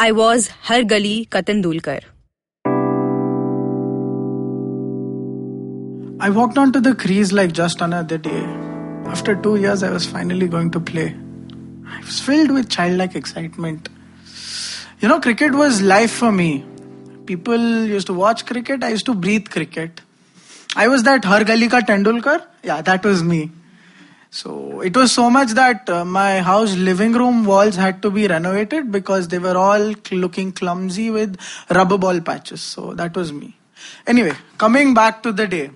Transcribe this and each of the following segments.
I Was Har Gali Ka Tendulkar. I walked onto the crease like just another day. After two years, I was finally going to play. I was filled with childlike excitement. You know, cricket was life for me. People used to watch cricket, I used to breathe cricket. I was that Har Gali Ka Tendulkar. Yeah, that was me. So it was so much that uh, my house living room walls had to be renovated because they were all looking clumsy with rubber ball patches. So that was me. Anyway, coming back to the day.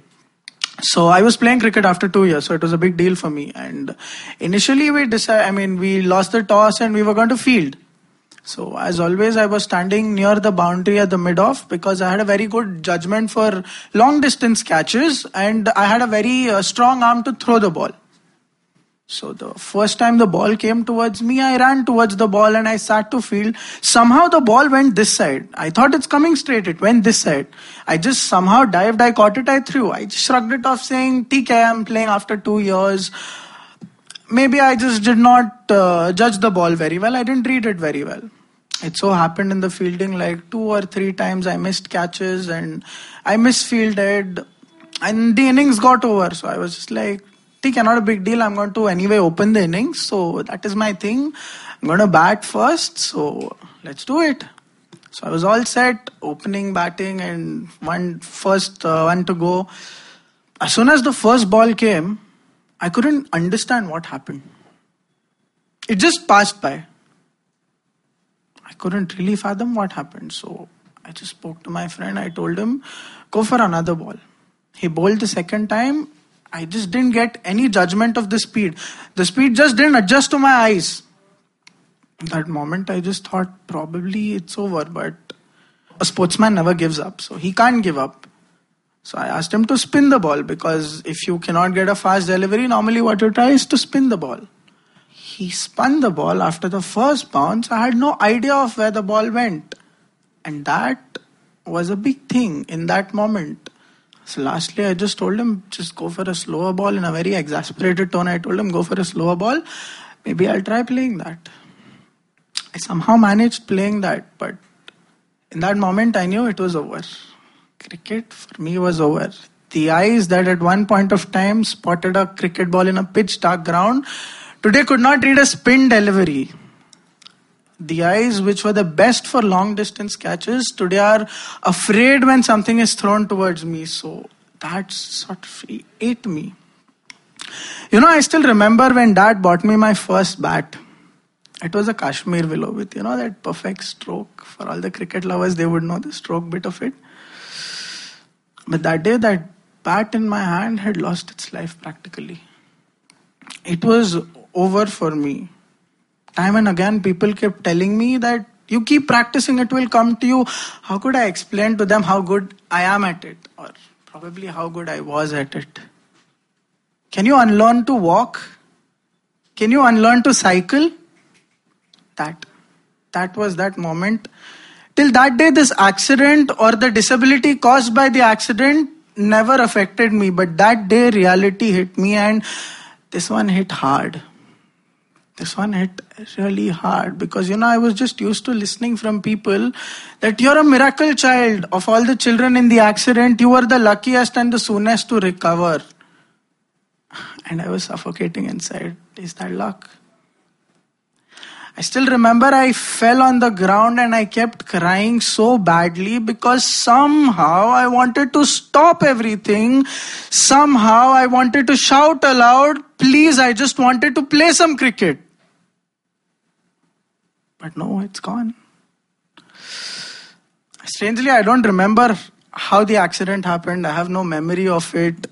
So I was playing cricket after two years, so it was a big deal for me. And initially we decided, I mean, we lost the toss and we were going to field. So as always, I was standing near the boundary at the mid off because I had a very good judgment for long distance catches and I had a very uh, strong arm to throw the ball. So the first time the ball came towards me, I ran towards the ball and I sat to field. Somehow the ball went this side. I thought it's coming straight. It went this side. I just somehow dived. I caught it. I threw. I shrugged it off, saying, "TK, I'm playing after two years." Maybe I just did not uh, judge the ball very well. I didn't read it very well. It so happened in the fielding like two or three times I missed catches and I misfielded, and the innings got over. So I was just like, okay, not a big deal. I'm going to anyway open the innings. So that is my thing. I'm going to bat first. So let's do it. So I was all set, opening, batting, and one first uh, one to go. As soon as the first ball came, I couldn't understand what happened. It just passed by. I couldn't really fathom what happened. So I just spoke to my friend. I told him, go for another ball. He bowled the second time. I just didn't get any judgment of the speed. The speed just didn't adjust to my eyes. That moment, I just thought probably it's over, but a sportsman never gives up, so he can't give up. So I asked him to spin the ball because if you cannot get a fast delivery, normally what you try is to spin the ball. He spun the ball after the first bounce. I had no idea of where the ball went. And that was a big thing in that moment. So lastly, I just told him, just go for a slower ball in a very exasperated tone. I told him, go for a slower ball. Maybe I'll try playing that. I somehow managed playing that, but in that moment, I knew it was over. Cricket for me was over. The eyes that at one point of time spotted a cricket ball in a pitch dark ground today could not read a spin delivery. The eyes, which were the best for long distance catches, today are afraid when something is thrown towards me. So that sort of ate me. You know, I still remember when dad bought me my first bat. It was a Kashmir willow with, you know, that perfect stroke. For all the cricket lovers, they would know the stroke bit of it. But that day, that bat in my hand had lost its life practically. It was over for me. Time and again, people kept telling me that you keep practicing, it will come to you. How could I explain to them how good I am at it? Or probably how good I was at it. Can you unlearn to walk? Can you unlearn to cycle? That. That was that moment. Till that day, this accident or the disability caused by the accident never affected me. But that day, reality hit me, and this one hit hard. This one hit really hard because you know I was just used to listening from people that you're a miracle child. Of all the children in the accident, you were the luckiest and the soonest to recover. And I was suffocating inside. Is that luck? I still remember I fell on the ground and I kept crying so badly because somehow I wanted to stop everything. Somehow I wanted to shout aloud, please, I just wanted to play some cricket. But no, it's gone. Strangely, I don't remember how the accident happened. I have no memory of it.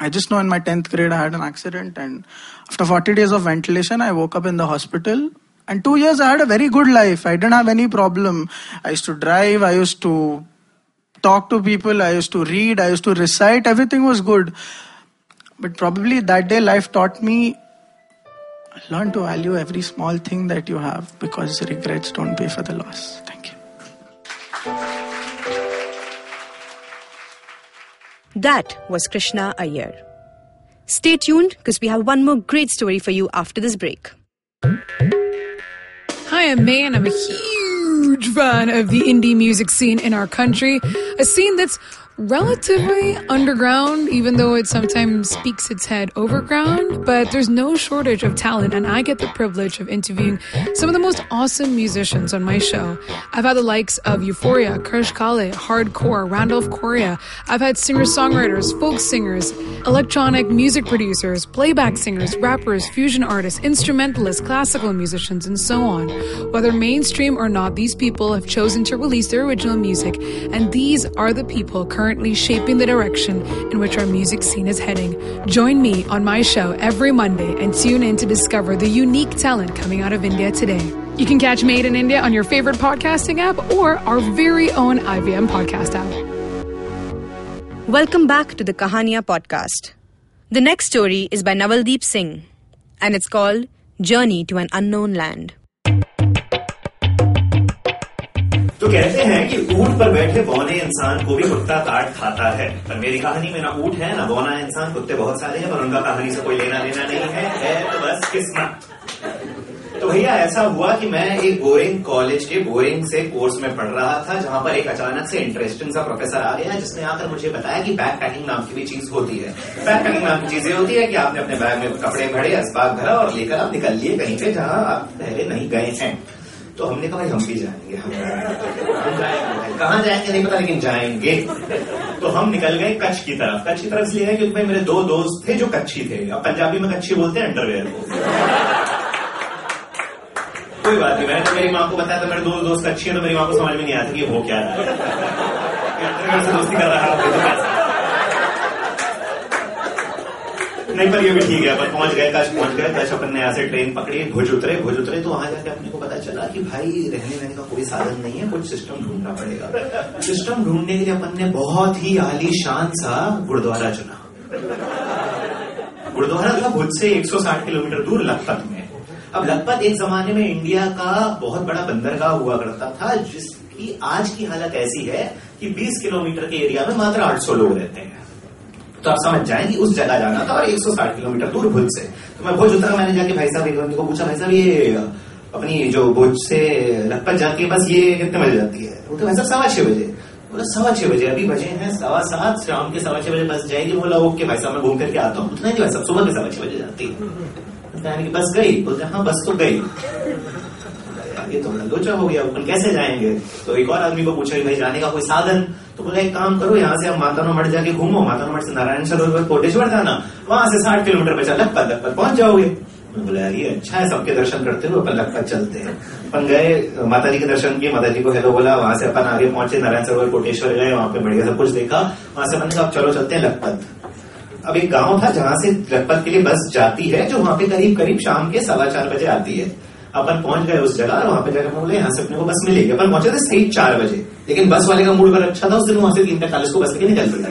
I just know in my 10th grade I had an accident, and after 40 days of ventilation, I woke up in the hospital And two years I had a very good life. I didn't have any problem. I used to drive, I used to talk to people, I used to read, I used to recite, everything was good. But probably that day life taught me learn to value every small thing that you have because regrets don't pay for the loss. Thank you. That was Krishna Iyer. Stay tuned because we have one more great story for you after this break. Hi, I'm May, and I'm a huge fan of the indie music scene in our country. A scene that's relatively underground, even though it sometimes speaks its head overground. But there's no shortage of talent, and I get the privilege of interviewing some of the most awesome musicians on my show. I've had the likes of Euphoria, Krish Kale, Hard Kaur, Randolph Correia. I've had singer songwriters, folk singers, electronic music producers, playback singers, rappers, fusion artists, instrumentalists, classical musicians, and so on. Whether mainstream or not, these people have chosen to release their original music, and these are the people currently currently shaping the direction in which our music scene is heading. Join me on my show every Monday and tune in to discover the unique talent coming out of India today. You can catch Made in India on your favorite podcasting app or our very own IVM podcast app. Welcome back to the Kahaniya podcast. The next story is by Navaldeep Singh and it's called Journey to an Unknown Land. तो कहते हैं कि ऊँट पर बैठे बौने इंसान को भी कुत्ता काट खाता है। पर मेरी कहानी में ना ऊँट है, ना बौना इंसान, कुत्ते बहुत सारे हैं, पर उनका कहानी से कोई लेना देना नहीं है। है तो बस किस्मत। तो भैया, ऐसा हुआ कि मैं एक बोरिंग कॉलेज के बोरिंग से कोर्स में पढ़ रहा था, जहाँ पर एक अचानक से इंटरेस्टिंग सा प्रोफेसर आ गया, जिसने आकर मुझे बताया कि बैग पैकिंग नाम की भी चीज़ होती है। बैग पैकिंग नाम की चीज़ें होती है कि आपने अपने बैग में कपड़े भरे असबाग भरा और लेकर आप निकल लिए कहीं पे जहाँ आप पहले नहीं गए हैं। तो हमने कहा भाई हम भी जाएँगे हम जाएँगे। कहाँ जाएँगे नहीं पता लेकिन जाएँगे। तो हम निकल गए कच्छ की तरफ़। कच्छ की तरफ़ इसलिए है क्योंकि भाई मेरे दो दोस्त थे जो कच्ची थे। अब पंजाबी में कच्ची बोलते हैं अंडरवेयर को। कोई बात नहीं मैंने तो मेरी माँ को बताया था मेरे दो दोस्त कच्ची है तो मेरी माँ को समझ में नहीं आता कि वो क्या रहा है अंडरवेयर से दोस्ती कर रहा है नहीं पर ये भी ठीक है अपन पहुँच गए, कश पहुँच गए कश अपन ने ऐसे ट्रेन पकड़ी, भुज उतरे भुज उतरे तो वहाँ जाके अपने को पता चला कि भाई, रहने रहने का कोई साधन नहीं है, कुछ सिस्टम ढूंढना पड़ेगा। सिस्टम ढूँढने के लिए अपन ने बहुत ही आलीशान सा गुरुद्वारा चुना। गुरुद्वारा था भुज से 160 किलोमीटर दूर लखपत में। अब लखपत एक जमाने में इंडिया का बहुत बड़ा बंदरगाह हुआ करता था, जिसकी आज की हालत ऐसी है कि 20 किलोमीटर के एरिया में मात्र 800 लोग रहते हैं। तो आप समझ जाए कि उस जगह जाना था और 160 किलोमीटर दूर भुज से। तो मैं भुज उतरा, मैंने जाके भाई साहब को पूछा, भाई साहब, ये अपनी जो भुज से लखपत है बस ये कितने बजे जाती है? वो तो भाई साहब सवा छह बजे। बोला, सवा छह बजे, अभी बजे हैं, सवा सात, शाम के सवा छह बजे बस जाएगी बोला ओके भाई साहब मैं घूम करके आता हूँ। उतना नहीं भाई साहब, सुबह के सवा छह बजे जाती है। बस गई? बोलते हाँ बस तो गई। ये तो लोचा हो गया अपन कैसे जाएँगे? तो एक और आदमी को पूछा भाई, जाने का कोई साधन? तो बोला, एक काम करो, यहाँ से आप माता मठ जाके घूमो। माता मठ से नारायण सरोवर कोटेश्वर जाना। वहाँ से साठ किलोमीटर चल लखपत लखपत पहुँच जाओगे। बोला, यार, ये अच्छा है, सबके दर्शन करते हुए अपन लखपत चलते हैं। अपन गए माता जी के दर्शन किए माता जी को हेलो बोला, वहाँ से अपन आगे पहुँचे, नारायण सरोवर, कोटेश्वर गए, वहाँ पे बढ़िया सब कुछ देखा। वहाँ से अपन कहा चलो चलते हैं लखपत। अब एक गाँव था जहाँ से लखपत के लिए बस जाती है, जो वहाँ पे करीब करीब शाम के सवा चार बजे आती है। अपन पहुँच गए उस जगह और वहाँ पे जाकर बोले, यहाँ से अपने को बस मिलेगी। अपन पहुँचे थे सही चार बजे। लेकिन बस वाले का मूड बड़ा अच्छा था, उस दिन वहाँ से तीन पैंतालीस को बस लेके निकल पड़े।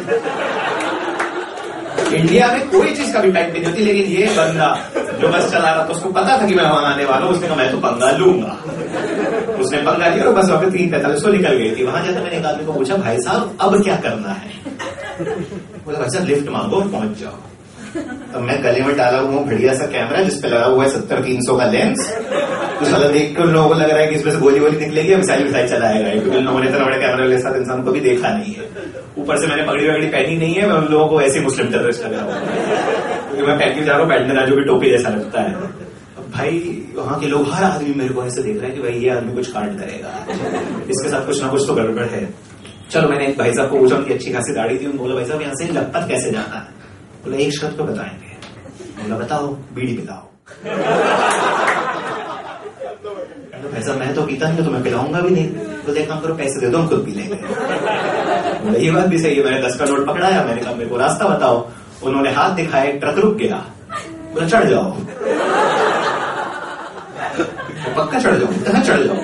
इंडिया में कोई चीज़ का भी टाइम नहीं होती लेकिन ये बंदा जो बस चला रहा था, उसको पता था कि मैं वहाँ आने वाला हूँ। उसने कहा, मैं तो पंगा लूँगा। उसने पंगा लिया और बस वहाँ पे तीन पैंतालीस को निकल गई थी। वहाँ जाकर मैंने एक आदमी को पूछा, भाई साहब, अब क्या करना है? बोला, भाई साहब लिफ्ट मांगो, पहुँच जाओ। अब मैं गले में डाला हुआ बढ़िया सा कैमरा जिसपे लगा हुआ है सत्तर तीन सौ का लेंस तो साला देख कर लोगों को लग रहा है कि इसमें से गोली वोली निकलेगी मिसाइल मिसाइल चलाएगा क्योंकि उन लोगों ने इतना बड़े कैमरे के साथ इंसान को भी देखा नहीं है। ऊपर से मैंने पगड़ी वगड़ी पहनी नहीं है, मैं उन लोगों को ऐसे मुस्लिम टेररिस्ट लग रहा हूँ। क्योंकि मैं पहन के जा रहा हूँ बैठने राजू की टोपी जैसा लगता है। भाई, वहाँ के लोग, हर आदमी मेरे को ऐसे देख रहे हैं कि भाई, ये आदमी कुछ कांड करेगा। इसके साथ कुछ ना कुछ तो गड़बड़ है। चलो, मैंने एक भाई साहब को पूछा, उनकी अच्छी खासी दाढ़ी थी बोला, भाई साहब, यहाँ से लखपत कैसे जाना है? बोला, एक शब्द को बताएँगे। बोला, बताओ, बीड़ी पिलाओ। तो पैसा मैं तो पीता नहीं तो मैं पिलाऊँगा भी नहीं। तो काम करो पैसे दे दो, हम खुद पी लेंगे। ये बात भी सही है, मैंने दस का नोट पकड़ाया, मैंने कहा, मेरे को रास्ता बताओ। उन्होंने हाथ दिखाया ट्रक रुक गया। बोला, चढ़ जाओ। पक्का चढ़ जाओ, कहा चढ़ जाओ?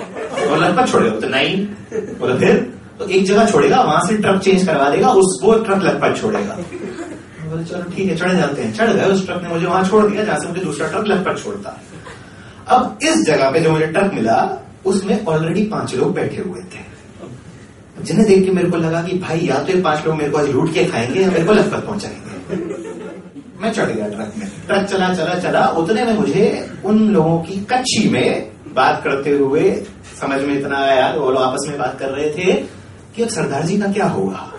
और लखपत छोड़ तो नहीं। बोला, फिर? तो एक जगह छोड़ेगा, वहाँ से ट्रक चेंज करवा देगा, उस वो ट्रक लखपत छोड़ेगा। बोले, चलो, ठीक है, चढ़ जाते हैं। चढ़ गए, उस ट्रक ने मुझे वहाँ छोड़ दिया, जहाँ से मुझे दूसरा ट्रक लखपत छोड़ता अब इस जगह पे जो मुझे ट्रक मिला, उसमें ऑलरेडी पाँच लोग बैठे हुए थे। जिन्हें देख के मेरे को लगा कि भाई, या तो ये पाँच लोग मेरे को आज लूट के खाएँगे या मेरे को लखपत पहुंचाएँगे। मैं चढ़ गया ट्रक में। ट्रक चला चला चला। उतने में मुझे उन लोगों की कच्ची में बात करते हुए समझ में इतना आया वो लोग आपस में बात कर रहे थे कि अब सरदार जी का क्या होगा?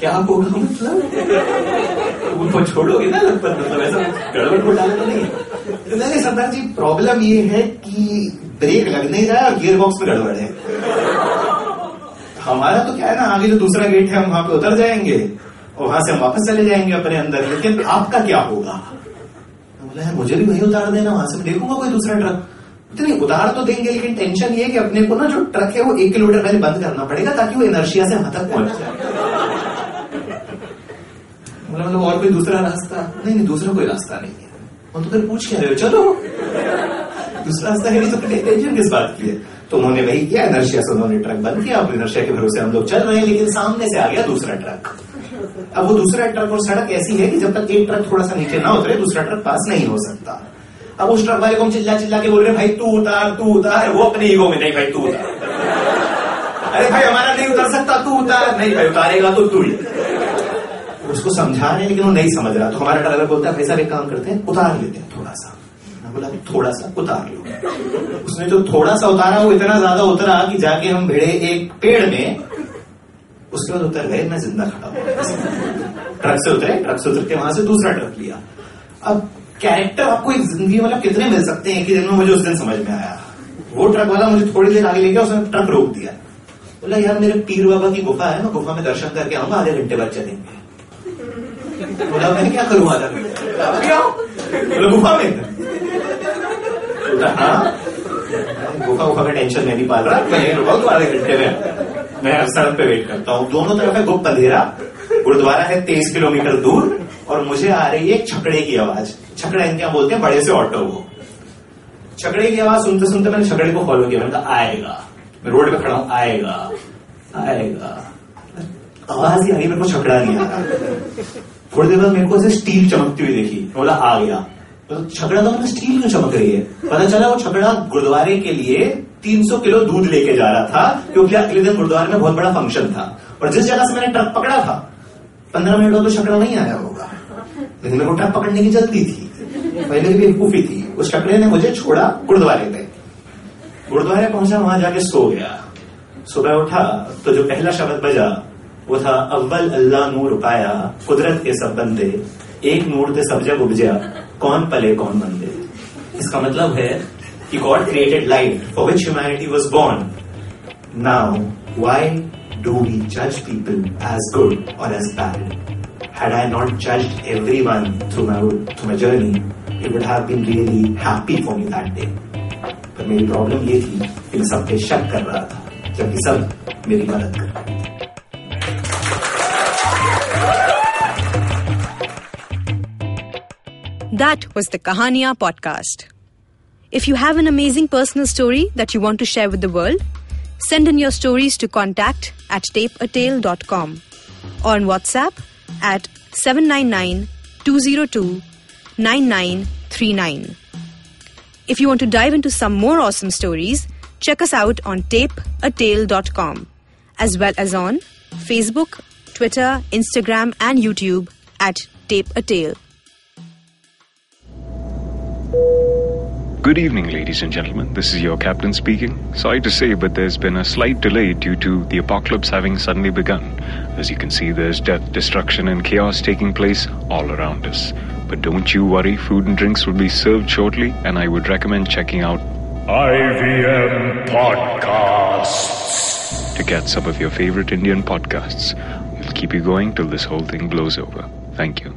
क्या होगा मतलब? उनको छोड़ोगे ना लखपत मतलब ऐसा गड़बड़ को डाले तो नहीं तो मैंने सरदार जी प्रॉब्लम ये है कि ब्रेक लग नहीं रहा है और गियर बॉक्स में गड़बड़ है। हमारा तो क्या है ना, आगे जो दूसरा गेट है, हम वहाँ पे उतर जाएँगे और वहाँ से हम वापस चले जाएँगे अपने अंदर। लेकिन आपका क्या होगा? मैं बोला मुझे भी वही उतार देना, वहाँ से देखूँगा कोई दूसरा ट्रक नहीं उतार तो देंगे, लेकिन टेंशन ये कि अपने को ना जो ट्रक है, वो एक किलोमीटर पहले बंद करना पड़ेगा ताकि वो इनर्शिया से वहाँ तक पहुँच जाए। मतलब और कोई दूसरा रास्ता? नहीं नहीं, दूसरा कोई रास्ता नहीं है। और तो फिर पूछ रहे हो? चलो। दूसरा रास्ता है तो फिर टेंशन किस बात की है तो उन्होंने वही किया इनर्शिया से उन्होंने ट्रक बंद किया अब इनर्शिया के भरोसे हम लोग चल रहे हैं, लेकिन सामने से आ गया दूसरा ट्रक अब वो दूसरा ट्रक और सड़क ऐसी है कि जब तक एक ट्रक थोड़ा सा नीचे ना उतरे, दूसरा ट्रक पास नहीं हो सकता। अब उस ट्रक वाले को हम चिल्ला चिल्ला के बोल रहे भाई तू उतार तू उतार। वो अपने ईगो में, नहीं भाई, तू उतार। अरे भाई, हमारा नहीं उतर सकता, तू उतार। नहीं भाई, उतारेगा तो तू ही। उसको समझा रहे हैं लेकिन वो नहीं समझ रहा। तो हमारा ड्राइवर बोलता है, भाई साहब, एक काम करते हैं, उतार लेते हैं थोड़ा सा बोला थोड़ा सा उतार लो। उसने जो थोड़ा सा उतारा, वो इतना ज़्यादा उतरा कि जाके हम भिड़े एक पेड़ में। उसके बाद उतर गए, मैं ज़िंदा खड़ा हूँ ट्रक से उतरे, ट्रक से उतर के वहाँ से दूसरा ट्रक लिया। अब कैरेक्टर आपको एक ज़िंदगी मतलब कितने मिल सकते हैं, कि दिन में मुझे उस दिन समझ में आया? वो ट्रक वाला मुझे थोड़ी देर आगे ले गया उसने ट्रक रोक दिया। बोला, यार, मेरे पीर बाबा की गुफा है, मैं गुफा में दर्शन करके आऊँगा, आधे घंटे बाद चलेंगे। बोला मैं क्या करूँ घंटे बोला, गुफा में हाँ गुफा गुफा का टेंशन मैं नहीं पाल रहा मैं यहीं रुका हूँ, आधे घंटे में मैं सड़क पे वेट करता हूँ दोनों तरफ़ है गुप्त अंधेरा गुरुद्वारा है तेईस किलोमीटर दूर और मुझे आ रही है छकड़े की आवाज़ छकड़ा इनके बोलते हैं बड़े से ऑटो को छकड़े की आवाज़ सुनते सुनते मैंने छकड़े को फॉलो किया मैंने कहा आएगा मैं रोड पे खड़ा हूँ आएगा आएगा आवाज़ ही आ रही मेरे को छकड़ा नहीं आ रहा। थोड़ी देर बाद मेरे को ऐसे स्टील चमकती हुई देखी। बोला, आ गया। तो छकड़ा तो मतलब स्टील क्यों चमक रही है? पता चला वो छकड़ा गुरुद्वारे के लिए 300 किलो दूध लेके जा रहा था, क्योंकि अगले दिन गुरुद्वारे में बहुत बड़ा फ़ंक्शन था। और जिस जगह से मैंने ट्रक पकड़ा था, पंद्रह मिनट तो छकड़ा नहीं आया होगा। लेकिन मेरे को ट्रक पकड़ने की जल्दी थी। पहले भी बेवकूफ़ी थी। उस छकड़े ने मुझे छोड़ा गुरुद्वारे पे गुरुद्वारे पहुँचा, वहाँ जाके सो गया। सुबह उठा तो जो पहला शब्द बजा वो था अव्वल अल्लाह नूर पाया कुदरत के सब बंदे एक नूर ते सब जग उपजा कौन पले कौन बंदे इसका मतलब है कि God created light for which humanity was born now why do we जज पीपल एज गुड और as bad had I not judged everyone through my through my journey, it would have been really happy for me that day. पर मेरी problem ये थी कि मैं सब पे शक कर रहा That was the Kahaniya podcast. If you have an amazing personal story that you want to share with the world, send in your stories to contact at tapeatale.com or on WhatsApp at 799 202 9939. If you want to dive into some more awesome stories, check us out on tapeatale.com as well as on Facebook, Twitter, Instagram, and YouTube at Tape a Tale. Good evening, ladies and gentlemen. This is your captain speaking. Sorry to say, but there's been a slight delay due to the apocalypse having suddenly begun. As you can see, there's death, destruction, and chaos taking place all around us. But don't you worry, food and drinks will be served shortly, and I would recommend checking out IVM Podcasts. to get some of your favorite Indian podcasts. We'll keep you going till this whole thing blows over. Thank you.